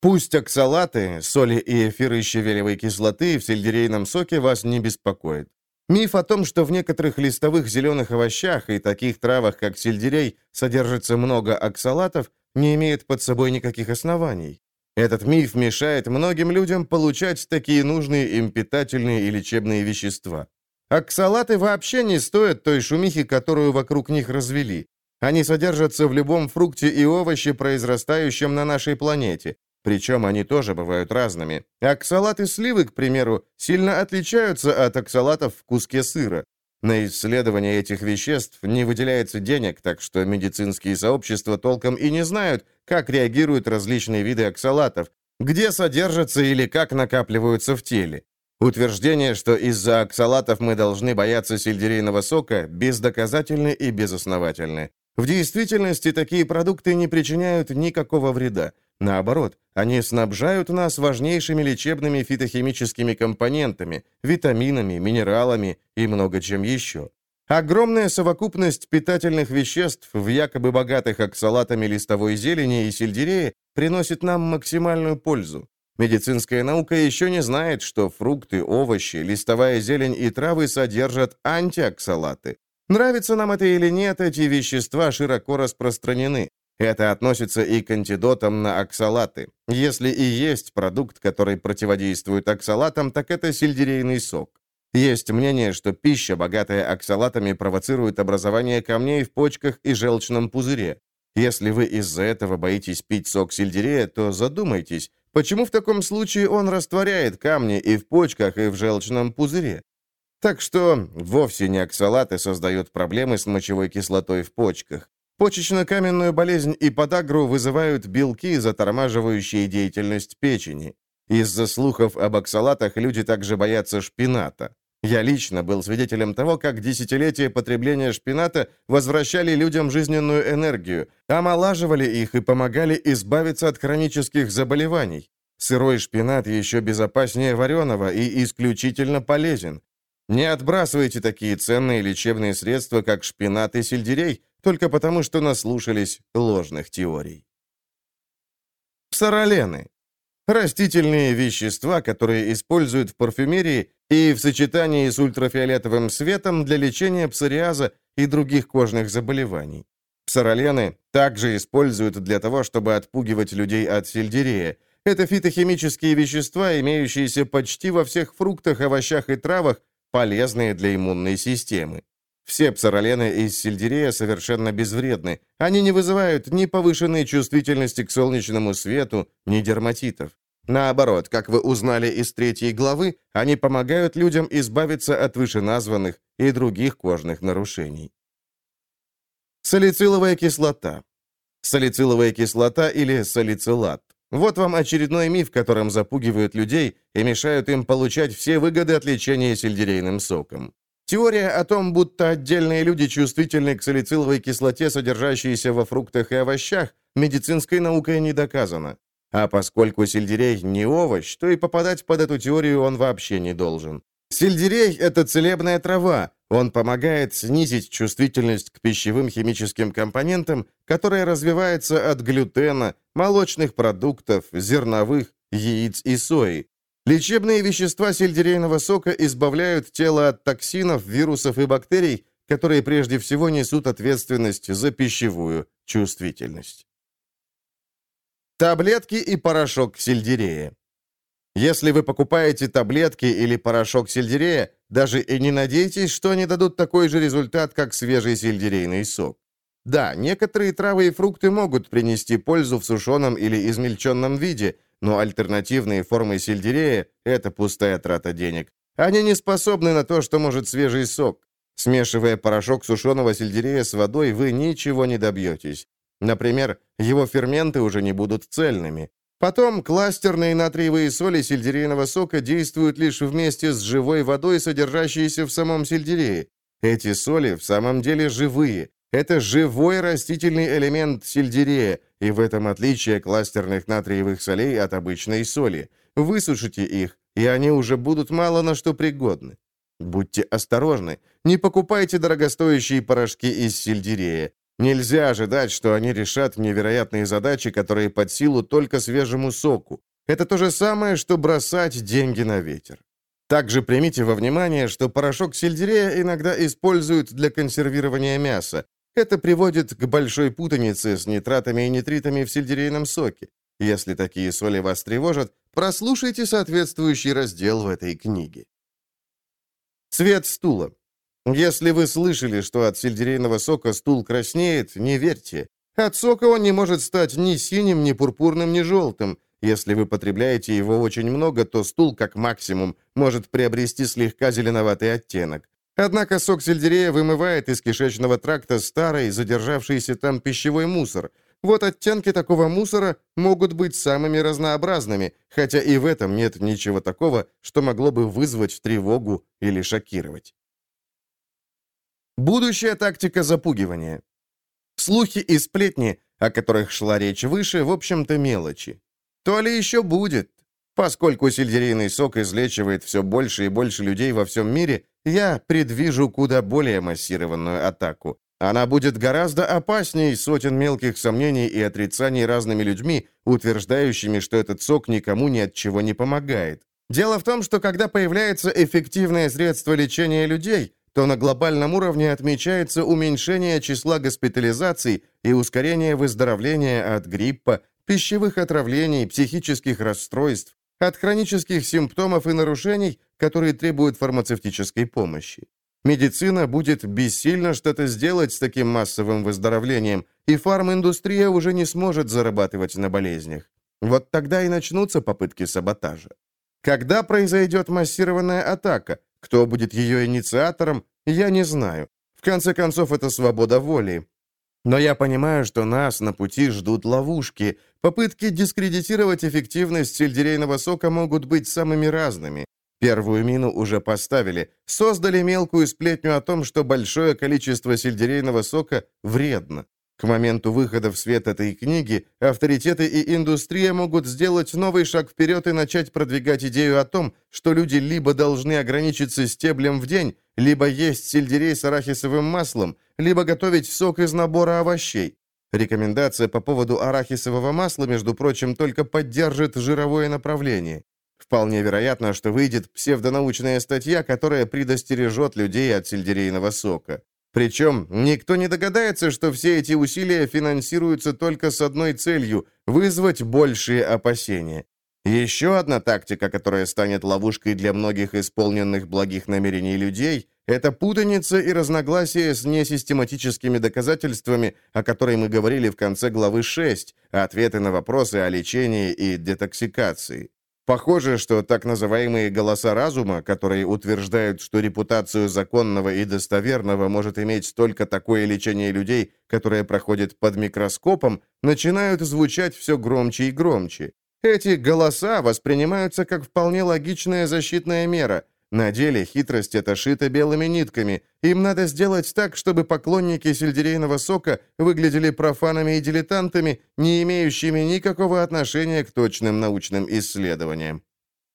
Пусть оксалаты, соли и эфиры щавелевой кислоты в сельдерейном соке вас не беспокоят. Миф о том, что в некоторых листовых зеленых овощах и таких травах, как сельдерей, содержится много оксалатов, не имеет под собой никаких оснований. Этот миф мешает многим людям получать такие нужные им питательные и лечебные вещества. Оксалаты вообще не стоят той шумихи, которую вокруг них развели. Они содержатся в любом фрукте и овоще, произрастающем на нашей планете. Причем они тоже бывают разными. Оксалаты сливы, к примеру, сильно отличаются от оксалатов в куске сыра. На исследование этих веществ не выделяется денег, так что медицинские сообщества толком и не знают, как реагируют различные виды оксалатов, где содержатся или как накапливаются в теле. Утверждение, что из-за оксалатов мы должны бояться сельдерейного сока, бездоказательны и безосновательны. В действительности такие продукты не причиняют никакого вреда. Наоборот, они снабжают нас важнейшими лечебными фитохимическими компонентами, витаминами, минералами и много чем еще. Огромная совокупность питательных веществ в якобы богатых оксалатами листовой зелени и сельдерея приносит нам максимальную пользу. Медицинская наука еще не знает, что фрукты, овощи, листовая зелень и травы содержат антиоксалаты. Нравится нам это или нет, эти вещества широко распространены. Это относится и к антидотам на оксалаты. Если и есть продукт, который противодействует оксалатам, так это сельдерейный сок. Есть мнение, что пища, богатая оксалатами, провоцирует образование камней в почках и желчном пузыре. Если вы из-за этого боитесь пить сок сельдерея, то задумайтесь, почему в таком случае он растворяет камни и в почках, и в желчном пузыре? Так что вовсе не оксалаты создают проблемы с мочевой кислотой в почках. Почечно-каменную болезнь и подагру вызывают белки, затормаживающие деятельность печени. Из-за слухов об оксалатах люди также боятся шпината. Я лично был свидетелем того, как десятилетия потребления шпината возвращали людям жизненную энергию, омолаживали их и помогали избавиться от хронических заболеваний. Сырой шпинат еще безопаснее вареного и исключительно полезен. Не отбрасывайте такие ценные лечебные средства, как шпинат и сельдерей, только потому, что наслушались ложных теорий. Псоролены. Растительные вещества, которые используют в парфюмерии и в сочетании с ультрафиолетовым светом для лечения псориаза и других кожных заболеваний. Псоролены также используют для того, чтобы отпугивать людей от сельдерея. Это фитохимические вещества, имеющиеся почти во всех фруктах, овощах и травах, полезные для иммунной системы. Все псоролены из сельдерея совершенно безвредны. Они не вызывают ни повышенной чувствительности к солнечному свету, ни дерматитов. Наоборот, как вы узнали из третьей главы, они помогают людям избавиться от вышеназванных и других кожных нарушений. Салициловая кислота. Салициловая кислота или салицилат. Вот вам очередной миф, которым запугивают людей и мешают им получать все выгоды от лечения сельдерейным соком. Теория о том, будто отдельные люди чувствительны к салициловой кислоте, содержащейся во фруктах и овощах, медицинской наукой не доказана. А поскольку сельдерей не овощ, то и попадать под эту теорию он вообще не должен. Сельдерей – это целебная трава. Он помогает снизить чувствительность к пищевым химическим компонентам, которая развивается от глютена, молочных продуктов, зерновых, яиц и сои. Лечебные вещества сельдерейного сока избавляют тело от токсинов, вирусов и бактерий, которые прежде всего несут ответственность за пищевую чувствительность. Таблетки и порошок сельдерея. Если вы покупаете таблетки или порошок сельдерея, даже и не надейтесь, что они дадут такой же результат, как свежий сельдерейный сок. Да, некоторые травы и фрукты могут принести пользу в сушеном или измельченном виде – но альтернативные формы сельдерея – это пустая трата денег. Они не способны на то, что может свежий сок. Смешивая порошок сушеного сельдерея с водой, вы ничего не добьетесь. Например, его ферменты уже не будут цельными. Потом кластерные натриевые соли сельдерейного сока действуют лишь вместе с живой водой, содержащейся в самом сельдерее. Эти соли в самом деле живые. Это живой растительный элемент сельдерея, и в этом отличие кластерных натриевых солей от обычной соли. Высушите их, и они уже будут мало на что пригодны. Будьте осторожны, не покупайте дорогостоящие порошки из сельдерея. Нельзя ожидать, что они решат невероятные задачи, которые под силу только свежему соку. Это то же самое, что бросать деньги на ветер. Также примите во внимание, что порошок сельдерея иногда используют для консервирования мяса, это приводит к большой путанице с нитратами и нитритами в сельдерейном соке. Если такие соли вас тревожат, прослушайте соответствующий раздел в этой книге. Цвет стула. Если вы слышали, что от сельдерейного сока стул краснеет, не верьте. От сока он не может стать ни синим, ни пурпурным, ни желтым. Если вы потребляете его очень много, то стул, как максимум, может приобрести слегка зеленоватый оттенок. Однако сок сельдерея вымывает из кишечного тракта старый, задержавшийся там пищевой мусор. Вот оттенки такого мусора могут быть самыми разнообразными, хотя и в этом нет ничего такого, что могло бы вызвать тревогу или шокировать. Будущая тактика запугивания. Слухи и сплетни, о которых шла речь выше, в общем-то мелочи. То ли еще будет. Поскольку сельдерейный сок излечивает все больше и больше людей во всем мире, я предвижу куда более массированную атаку. Она будет гораздо опаснее сотен мелких сомнений и отрицаний разными людьми, утверждающими, что этот сок никому ни от чего не помогает. Дело в том, что когда появляется эффективное средство лечения людей, то на глобальном уровне отмечается уменьшение числа госпитализаций и ускорение выздоровления от гриппа, пищевых отравлений, психических расстройств, от хронических симптомов и нарушений, которые требуют фармацевтической помощи. Медицина будет бессильна что-то сделать с таким массовым выздоровлением, и фарминдустрия уже не сможет зарабатывать на болезнях. Вот тогда и начнутся попытки саботажа. Когда произойдет массированная атака, кто будет ее инициатором, я не знаю. В конце концов, это свобода воли. Но я понимаю, что нас на пути ждут ловушки. Попытки дискредитировать эффективность сельдерейного сока могут быть самыми разными. Первую мину уже поставили. Создали мелкую сплетню о том, что большое количество сельдерейного сока вредно. К моменту выхода в свет этой книги авторитеты и индустрия могут сделать новый шаг вперед и начать продвигать идею о том, что люди либо должны ограничиться стеблем в день, либо есть сельдерей с арахисовым маслом, либо готовить сок из набора овощей. Рекомендация по поводу арахисового масла, между прочим, только поддержит жировое направление. Вполне вероятно, что выйдет псевдонаучная статья, которая предостережет людей от сельдерейного сока. Причем никто не догадается, что все эти усилия финансируются только с одной целью – вызвать большие опасения. Еще одна тактика, которая станет ловушкой для многих исполненных благих намерений людей, это путаница и разногласия с несистематическими доказательствами, о которой мы говорили в конце главы 6, ответы на вопросы о лечении и детоксикации. Похоже, что так называемые «голоса разума», которые утверждают, что репутацию законного и достоверного может иметь только такое лечение людей, которое проходит под микроскопом, начинают звучать все громче и громче. Эти голоса воспринимаются как вполне логичная защитная мера. На деле хитрость эта шита белыми нитками. Им надо сделать так, чтобы поклонники сельдерейного сока выглядели профанами и дилетантами, не имеющими никакого отношения к точным научным исследованиям.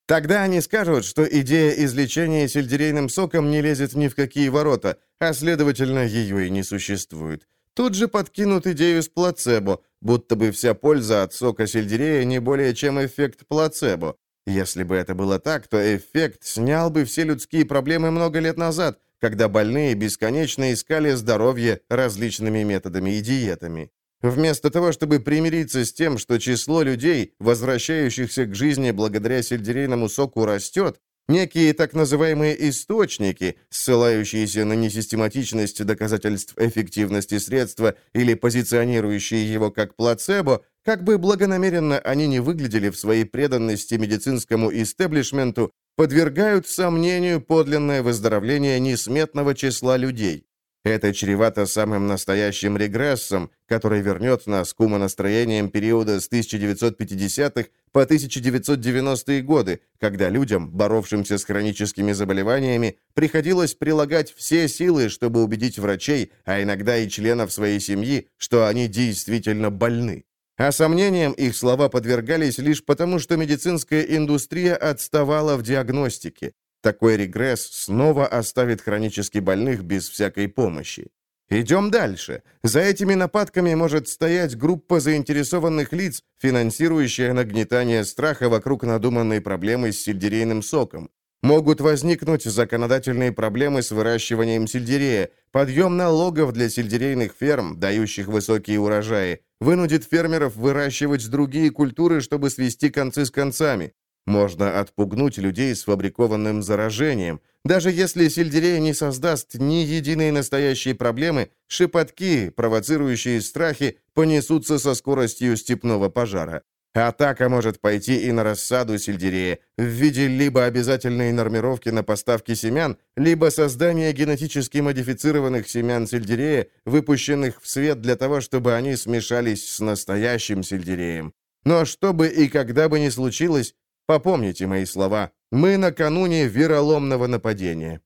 Тогда они скажут, что идея излечения сельдерейным соком не лезет ни в какие ворота, а, следовательно, ее и не существует. Тут же подкинут идею с плацебо, будто бы вся польза от сока сельдерея не более чем эффект плацебо. Если бы это было так, то эффект снял бы все людские проблемы много лет назад, когда больные бесконечно искали здоровье различными методами и диетами. Вместо того, чтобы примириться с тем, что число людей, возвращающихся к жизни благодаря сельдерейному соку, растет, Некие так называемые источники, ссылающиеся на несистематичность доказательств эффективности средства или позиционирующие его как плацебо, как бы благонамеренно они не выглядели в своей преданности медицинскому истеблишменту, подвергают сомнению подлинное выздоровление несметного числа людей. Это чревато самым настоящим регрессом, который вернет нас к умонастроениям периода с 1950-х по 1990-е годы, когда людям, боровшимся с хроническими заболеваниями, приходилось прилагать все силы, чтобы убедить врачей, а иногда и членов своей семьи, что они действительно больны. А сомнениям их слова подвергались лишь потому, что медицинская индустрия отставала в диагностике. Такой регресс снова оставит хронически больных без всякой помощи. Идем дальше. За этими нападками может стоять группа заинтересованных лиц, финансирующая нагнетание страха вокруг надуманной проблемы с сельдерейным соком. Могут возникнуть законодательные проблемы с выращиванием сельдерея, подъем налогов для сельдерейных ферм, дающих высокие урожаи, вынудит фермеров выращивать другие культуры, чтобы свести концы с концами. Можно отпугнуть людей с фабрикованным заражением. Даже если сельдерей не создаст ни единой настоящей проблемы, шепотки, провоцирующие страхи, понесутся со скоростью степного пожара. Атака может пойти и на рассаду сельдерея в виде либо обязательной нормировки на поставки семян, либо создания генетически модифицированных семян сельдерея, выпущенных в свет для того, чтобы они смешались с настоящим сельдереем. Но что бы и когда бы ни случилось, Попомните мои слова. Мы накануне вероломного нападения.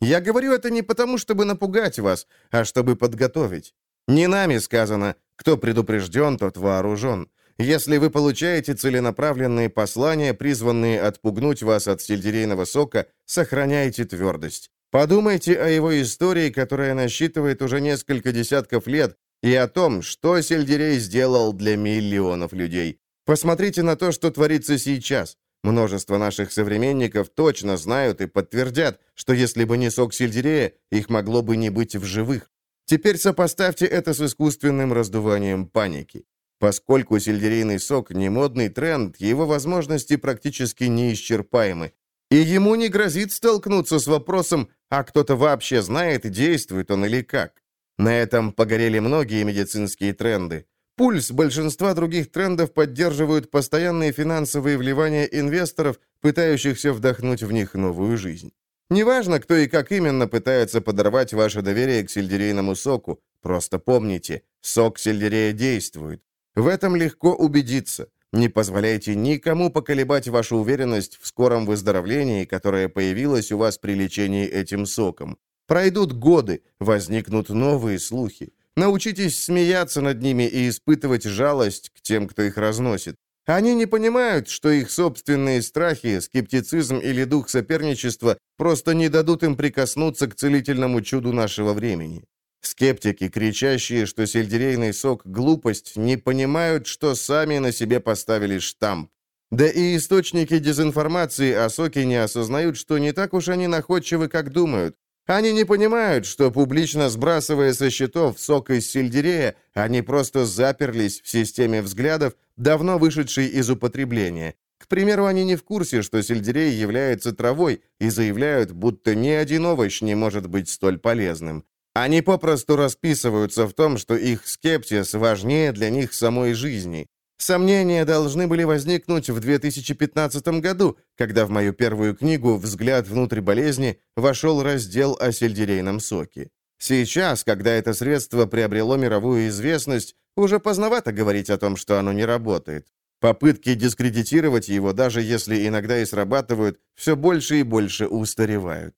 Я говорю это не потому, чтобы напугать вас, а чтобы подготовить. Не нами сказано, кто предупрежден, тот вооружен. Если вы получаете целенаправленные послания, призванные отпугнуть вас от сельдерейного сока, сохраняйте твердость. Подумайте о его истории, которая насчитывает уже несколько десятков лет, и о том, что сельдерей сделал для миллионов людей. Посмотрите на то, что творится сейчас. Множество наших современников точно знают и подтвердят, что если бы не сок сельдерея, их могло бы не быть в живых. Теперь сопоставьте это с искусственным раздуванием паники. Поскольку сельдерейный сок не модный тренд, его возможности практически неисчерпаемы. И ему не грозит столкнуться с вопросом, а кто-то вообще знает, действует он или как. На этом погорели многие медицинские тренды. Пульс большинства других трендов поддерживают постоянные финансовые вливания инвесторов, пытающихся вдохнуть в них новую жизнь. Неважно, кто и как именно пытается подорвать ваше доверие к сельдерейному соку, просто помните, сок сельдерея действует. В этом легко убедиться. Не позволяйте никому поколебать вашу уверенность в скором выздоровлении, которое появилось у вас при лечении этим соком. Пройдут годы, возникнут новые слухи. Научитесь смеяться над ними и испытывать жалость к тем, кто их разносит. Они не понимают, что их собственные страхи, скептицизм или дух соперничества просто не дадут им прикоснуться к целительному чуду нашего времени. Скептики, кричащие, что сельдерейный сок – глупость, не понимают, что сами на себе поставили штамп. Да и источники дезинформации о соке не осознают, что не так уж они находчивы, как думают. Они не понимают, что, публично сбрасывая со счетов сок из сельдерея, они просто заперлись в системе взглядов, давно вышедшей из употребления. К примеру, они не в курсе, что сельдерей является травой, и заявляют, будто ни один овощ не может быть столь полезным. Они попросту расписываются в том, что их скепсис важнее для них самой жизни. Сомнения должны были возникнуть в 2015 году, когда в мою первую книгу «Взгляд внутрь болезни» вошел раздел о сельдерейном соке. Сейчас, когда это средство приобрело мировую известность, уже поздновато говорить о том, что оно не работает. Попытки дискредитировать его, даже если иногда и срабатывают, все больше и больше устаревают.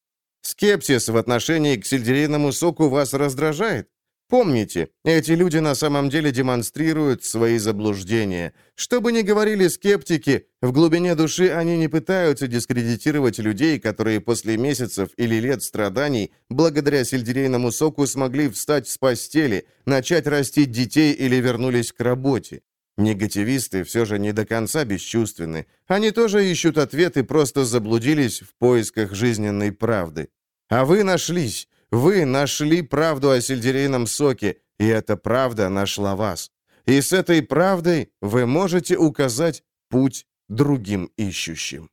Скепсис в отношении к сельдерейному соку вас раздражает? Помните, эти люди на самом деле демонстрируют свои заблуждения. Что бы ни говорили скептики, в глубине души они не пытаются дискредитировать людей, которые после месяцев или лет страданий благодаря сельдерейному соку смогли встать с постели, начать растить детей или вернулись к работе. Негативисты все же не до конца бесчувственны. Они тоже ищут ответы, просто заблудились в поисках жизненной правды. А вы нашлись. Вы нашли правду о сельдерейном соке, и эта правда нашла вас. И с этой правдой вы можете указать путь другим ищущим.